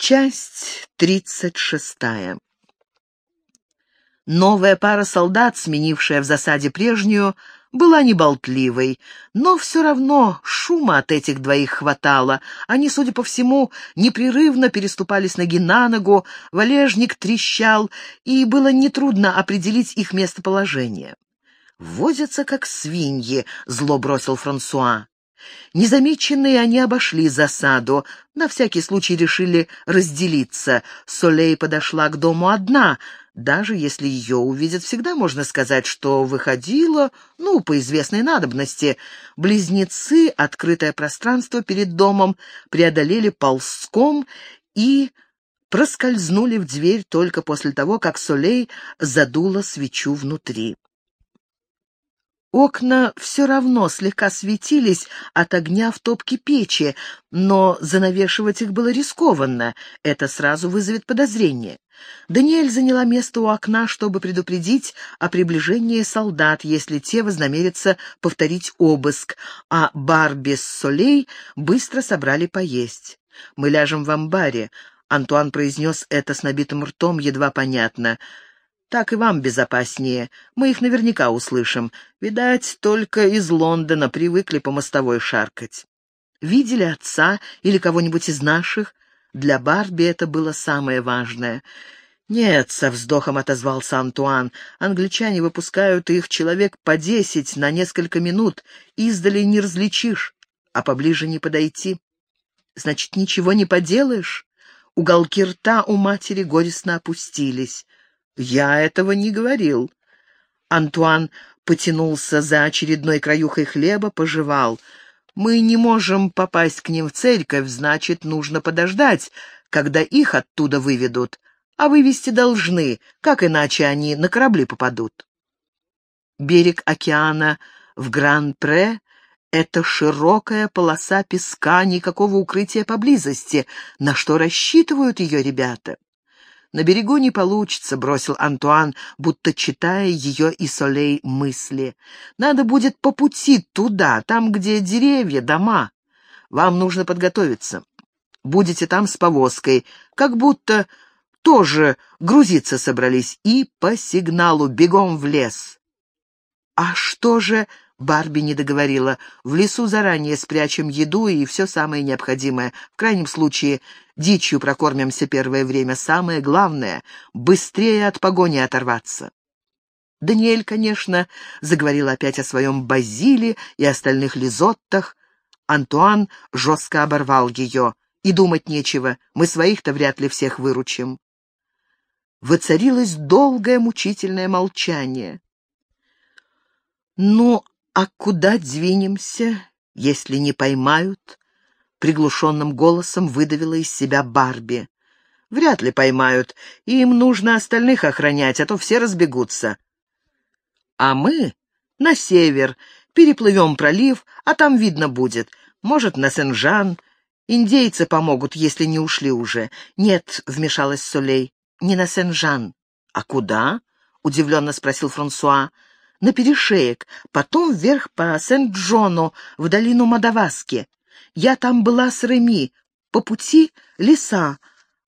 Часть тридцать шестая. Новая пара солдат, сменившая в засаде прежнюю, была неболтливой, но все равно шума от этих двоих хватало. Они, судя по всему, непрерывно переступали с ноги на ногу, валежник трещал, и было нетрудно определить их местоположение. «Возятся, как свиньи», — зло бросил Франсуа. Незамеченные они обошли засаду, на всякий случай решили разделиться. Солей подошла к дому одна, даже если ее увидят, всегда можно сказать, что выходила, ну, по известной надобности. Близнецы открытое пространство перед домом преодолели ползком и проскользнули в дверь только после того, как Солей задула свечу внутри. Окна все равно слегка светились от огня в топке печи, но занавешивать их было рискованно, это сразу вызовет подозрение. Даниэль заняла место у окна, чтобы предупредить о приближении солдат, если те вознамерятся повторить обыск, а Барби с Солей быстро собрали поесть. «Мы ляжем в амбаре», — Антуан произнес это с набитым ртом, едва понятно — так и вам безопаснее. Мы их наверняка услышим. Видать, только из Лондона привыкли по мостовой шаркать. Видели отца или кого-нибудь из наших? Для Барби это было самое важное. «Нет», — со вздохом отозвался Антуан, — «англичане выпускают их человек по десять на несколько минут, издали не различишь, а поближе не подойти. Значит, ничего не поделаешь?» Уголки рта у матери горестно опустились. «Я этого не говорил». Антуан потянулся за очередной краюхой хлеба, пожевал. «Мы не можем попасть к ним в церковь, значит, нужно подождать, когда их оттуда выведут. А вывести должны, как иначе они на корабли попадут». Берег океана в Гран-Пре — это широкая полоса песка, никакого укрытия поблизости. На что рассчитывают ее ребята? «На берегу не получится», — бросил Антуан, будто читая ее и Солей мысли. «Надо будет по пути туда, там, где деревья, дома. Вам нужно подготовиться. Будете там с повозкой, как будто тоже грузиться собрались, и по сигналу бегом в лес». «А что же...» Барби не договорила. «В лесу заранее спрячем еду и все самое необходимое. В крайнем случае, дичью прокормимся первое время. Самое главное — быстрее от погони оторваться». Даниэль, конечно, заговорил опять о своем Базиле и остальных лизоттах. Антуан жестко оборвал ее. «И думать нечего, мы своих-то вряд ли всех выручим». Воцарилось долгое мучительное молчание. «Ну, «А куда двинемся, если не поймают?» Приглушенным голосом выдавила из себя Барби. «Вряд ли поймают, им нужно остальных охранять, а то все разбегутся. А мы на север, переплывем пролив, а там видно будет. Может, на Сен-Жан. Индейцы помогут, если не ушли уже. Нет, — вмешалась Солей, — не на Сен-Жан. А куда? — удивленно спросил Франсуа на перешеек, потом вверх по Сент-Джону, в долину Мадаваски. Я там была с Реми, по пути леса,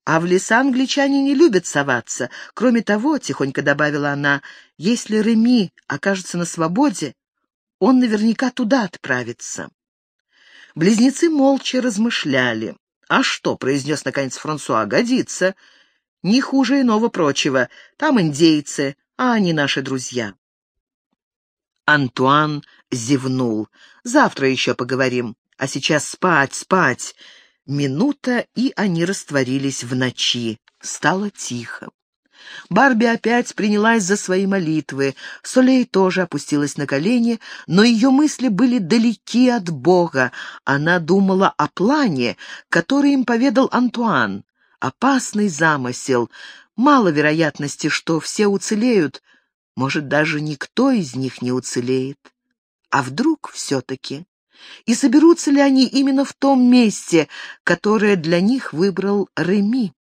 а в леса англичане не любят соваться. Кроме того, — тихонько добавила она, — если Реми окажется на свободе, он наверняка туда отправится. Близнецы молча размышляли. «А что?» — произнес наконец Франсуа. «Годится. Не хуже иного прочего. Там индейцы, а они наши друзья». Антуан зевнул. «Завтра еще поговорим. А сейчас спать, спать!» Минута, и они растворились в ночи. Стало тихо. Барби опять принялась за свои молитвы. Солей тоже опустилась на колени, но ее мысли были далеки от Бога. Она думала о плане, который им поведал Антуан. Опасный замысел. Мало вероятности, что все уцелеют, может, даже никто из них не уцелеет. А вдруг все-таки? И соберутся ли они именно в том месте, которое для них выбрал Реми?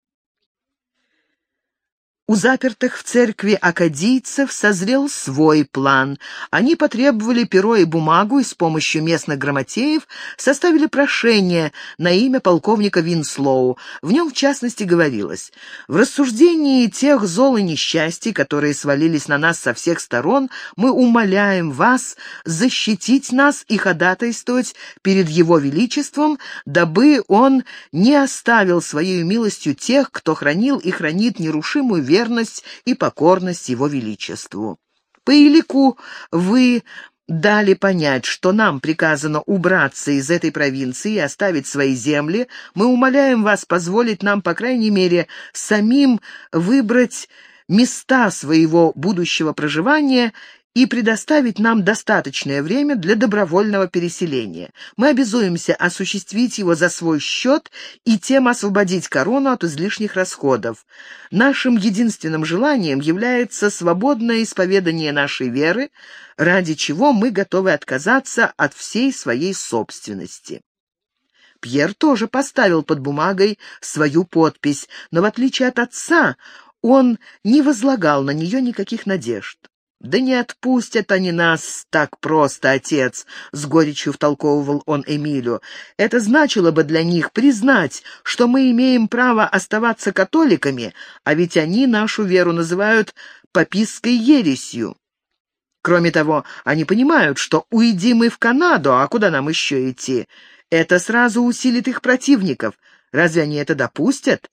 У запертых в церкви акадийцев созрел свой план. Они потребовали перо и бумагу и с помощью местных грамотеев составили прошение на имя полковника Винслоу. В нем, в частности, говорилось «В рассуждении тех зол и несчастий, которые свалились на нас со всех сторон, мы умоляем вас защитить нас и ходатайствовать перед Его Величеством, дабы Он не оставил своей милостью тех, кто хранил и хранит нерушимую веру верность и покорность его величеству. По элику вы дали понять, что нам приказано убраться из этой провинции и оставить свои земли, мы умоляем вас позволить нам, по крайней мере, самим выбрать места своего будущего проживания и предоставить нам достаточное время для добровольного переселения. Мы обязуемся осуществить его за свой счет и тем освободить корону от излишних расходов. Нашим единственным желанием является свободное исповедание нашей веры, ради чего мы готовы отказаться от всей своей собственности. Пьер тоже поставил под бумагой свою подпись, но в отличие от отца он не возлагал на нее никаких надежд. «Да не отпустят они нас так просто, отец», — с горечью втолковывал он Эмилю. «Это значило бы для них признать, что мы имеем право оставаться католиками, а ведь они нашу веру называют папистской ересью. Кроме того, они понимают, что уйди мы в Канаду, а куда нам еще идти? Это сразу усилит их противников. Разве они это допустят?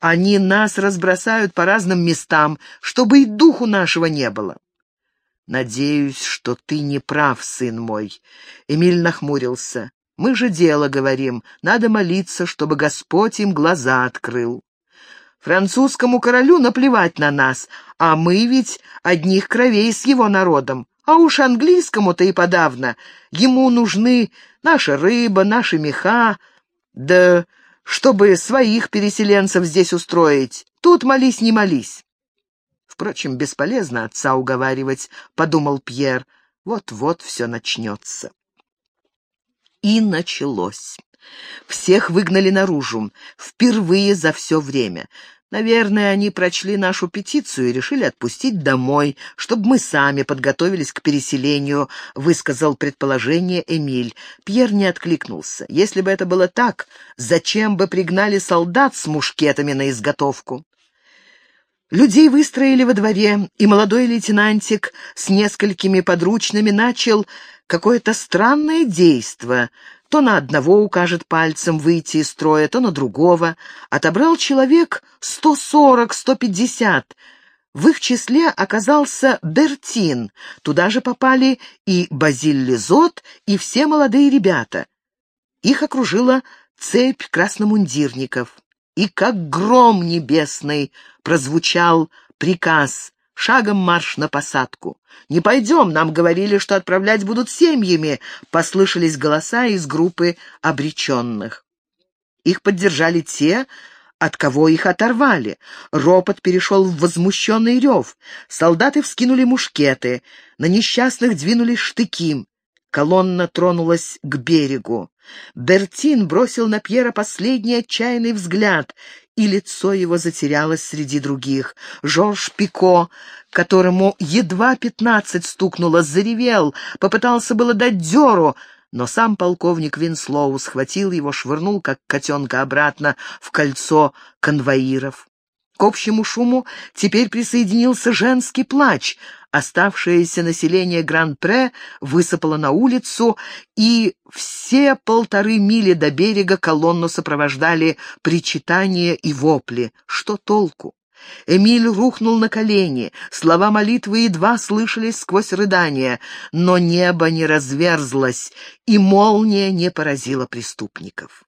Они нас разбросают по разным местам, чтобы и духу нашего не было». «Надеюсь, что ты не прав, сын мой». Эмиль нахмурился. «Мы же дело говорим. Надо молиться, чтобы Господь им глаза открыл. Французскому королю наплевать на нас, а мы ведь одних кровей с его народом. А уж английскому-то и подавно. Ему нужны наша рыба, наши меха, да чтобы своих переселенцев здесь устроить. Тут молись, не молись». Впрочем, бесполезно отца уговаривать, — подумал Пьер. Вот-вот все начнется. И началось. Всех выгнали наружу, впервые за все время. Наверное, они прочли нашу петицию и решили отпустить домой, чтобы мы сами подготовились к переселению, высказал предположение Эмиль. Пьер не откликнулся. Если бы это было так, зачем бы пригнали солдат с мушкетами на изготовку? Людей выстроили во дворе, и молодой лейтенантик с несколькими подручными начал какое-то странное действо. То на одного укажет пальцем выйти из строя, то на другого. Отобрал человек сто сорок, сто пятьдесят. В их числе оказался Бертин. Туда же попали и Базиль Лизот, и все молодые ребята. Их окружила цепь красномундирников и как гром небесный прозвучал приказ «Шагом марш на посадку». «Не пойдем, нам говорили, что отправлять будут семьями», — послышались голоса из группы обреченных. Их поддержали те, от кого их оторвали. Ропот перешел в возмущенный рев. Солдаты вскинули мушкеты, на несчастных двинулись штыки. Колонна тронулась к берегу. Бертин бросил на Пьера последний отчаянный взгляд, и лицо его затерялось среди других. Жорж Пико, которому едва пятнадцать стукнуло, заревел, попытался было дать дёру, но сам полковник Винслоу схватил его, швырнул, как котенка, обратно в кольцо конвоиров. К общему шуму теперь присоединился женский плач. Оставшееся население Гран-Пре высыпало на улицу, и все полторы мили до берега колонну сопровождали причитания и вопли. Что толку? Эмиль рухнул на колени, слова молитвы едва слышались сквозь рыдания, но небо не разверзлось, и молния не поразила преступников.